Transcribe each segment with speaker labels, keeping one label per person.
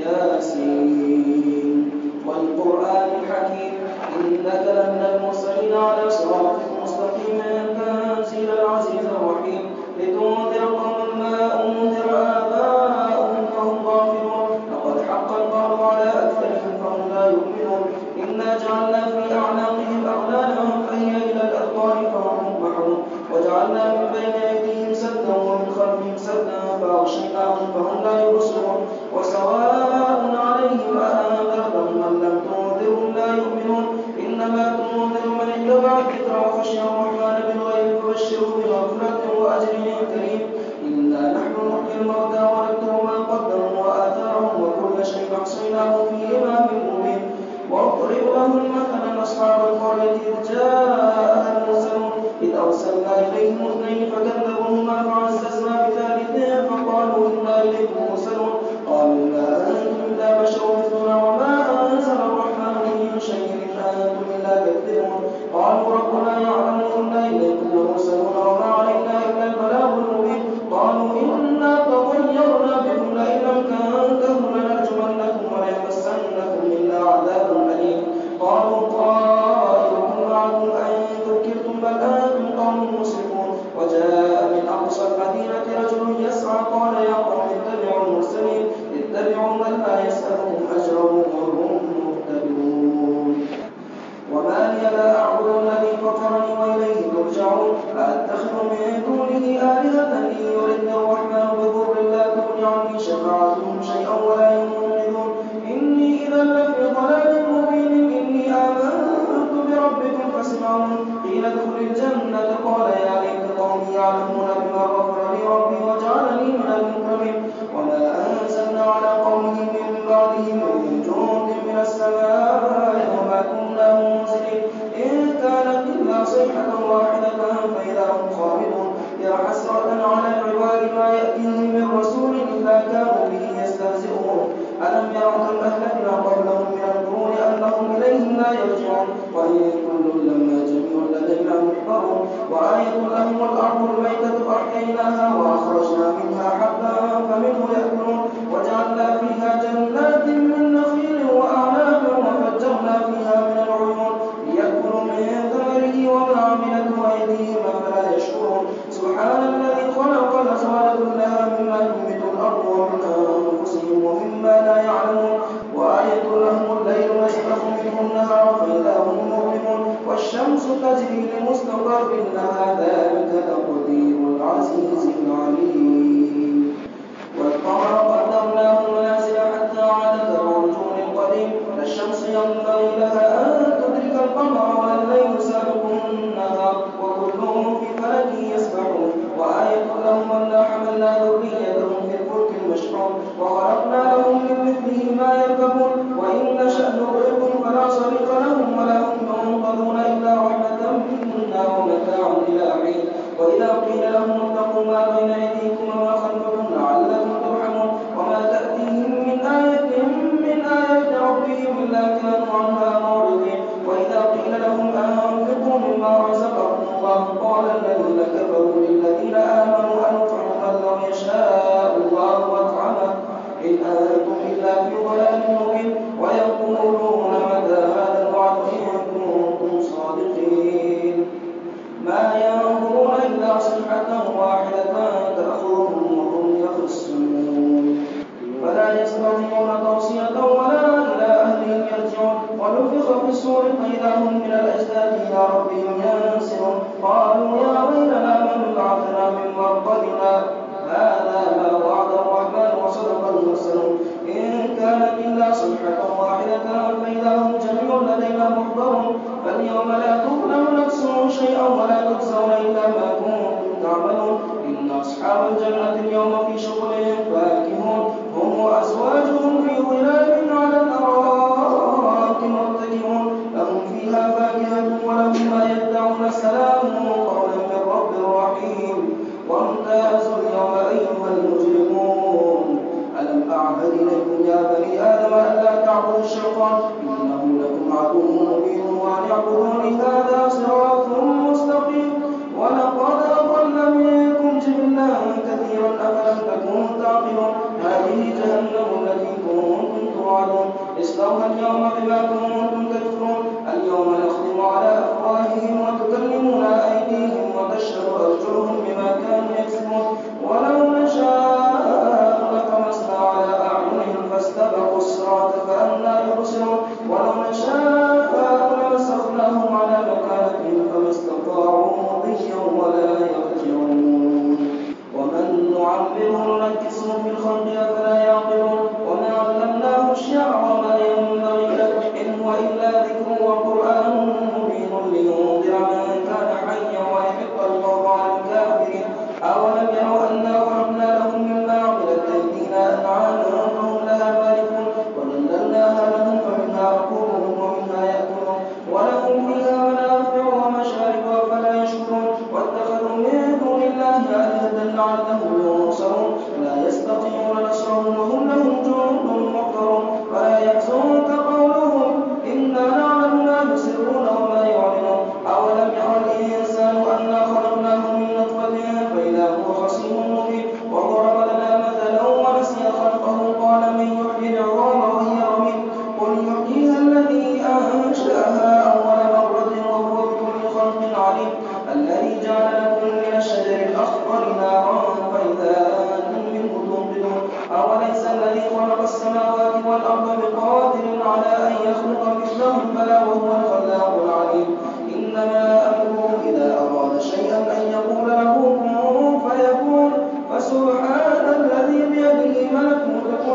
Speaker 1: ياسين والقرآن الحكيم إنك لتنذر يَشْرَبْ طَيْرٌ فأنى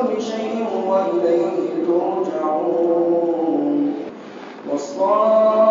Speaker 1: كل شيء وإليه ترجعون. والصافات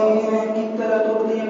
Speaker 1: जाएँगे किस तरह दुख दिए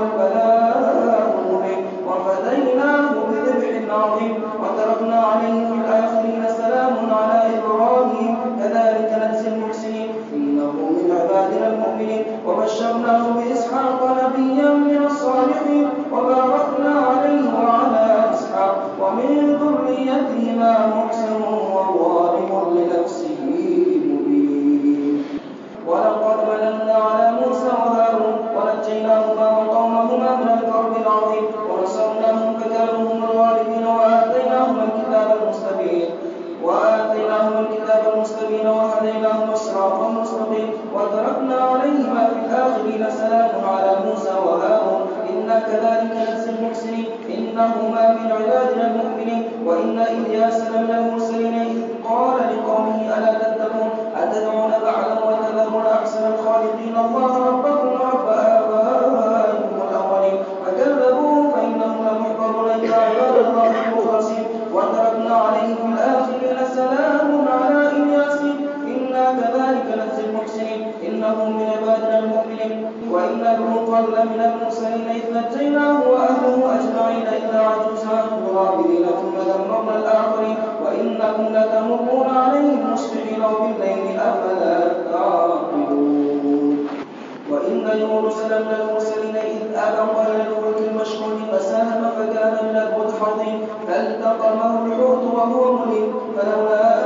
Speaker 1: Allah غير رسلا من المرسلين إذ أبوا إلى الفلك المشحون فساهم فكان من المدحضين فالتقمه الحوت وهو مليم فلولا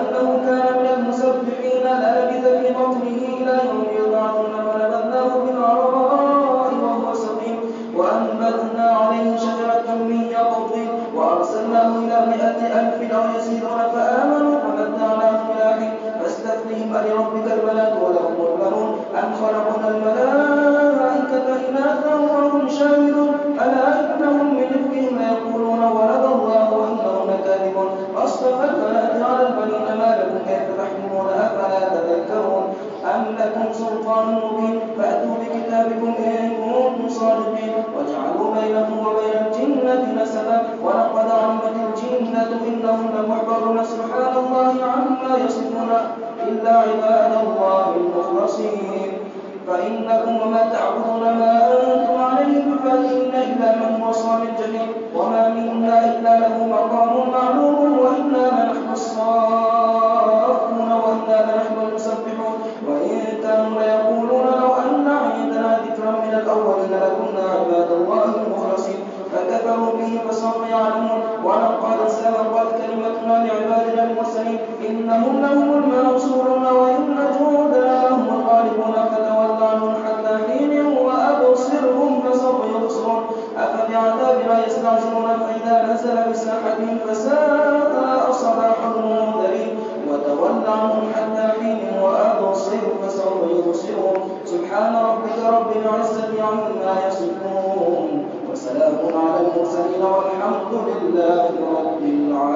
Speaker 1: عباد الله المخلصين. فإنكم وما تعبدون ما أنتم عليه فإن إلا من هو صامت وما منا إلا له مقام معلوم وإنا لنحن الصافون وإنا لنحن المسبحون. وإن كانوا ليقولون لو أن عندنا ذكرا من الأولين لكنا عباد الله المخلصين. فكفروا به فسوف يعلمون. ولقد سبقت كلمة وجعلنا لعبادنا المرسلين إنهم لهم المنصورون وإن جودنا لهم الغالبون فتول عنهم حتى حين وأبصرهم فسوف يبصرون. أفبعذابنا يستعجلون؟ فإذا نزل بساحتهم فساء صباح المنذرين. وتول عنهم حتى حين وأبصرهم فسوف يبصرون. سبحان ربك رب العزة عما يصفون. وسلام على المرسلين والحمد لله رب العالمين.